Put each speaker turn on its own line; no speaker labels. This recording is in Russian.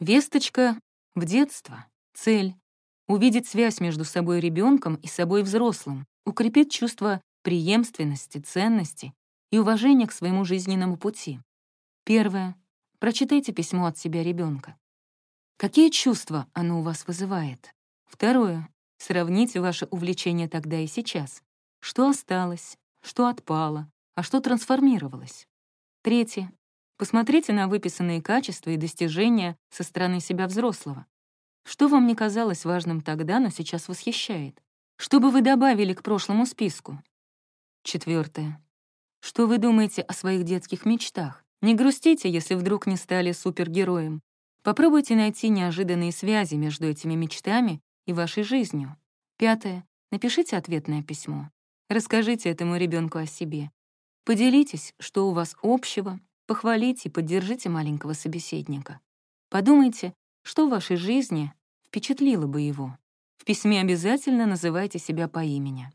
Весточка в детство. Цель — увидеть связь между собой ребенком и собой взрослым, укрепит чувство преемственности, ценности и уважения к своему жизненному пути. Первое. Прочитайте письмо от себя ребенка. Какие чувства оно у вас вызывает? Второе. Сравните ваше увлечение тогда и сейчас. Что осталось, что отпало, а что трансформировалось. Третье. Посмотрите на выписанные качества и достижения со стороны себя взрослого. Что вам не казалось важным тогда, но сейчас восхищает? Что бы вы добавили к прошлому списку? Четвертое. Что вы думаете о своих детских мечтах? Не грустите, если вдруг не стали супергероем. Попробуйте найти неожиданные связи между этими мечтами и вашей жизнью. Пятое. Напишите ответное письмо. Расскажите этому ребенку о себе. Поделитесь, что у вас общего, похвалите и поддержите маленького собеседника. Подумайте, что в вашей жизни впечатлило бы его. В письме обязательно называйте себя по имени.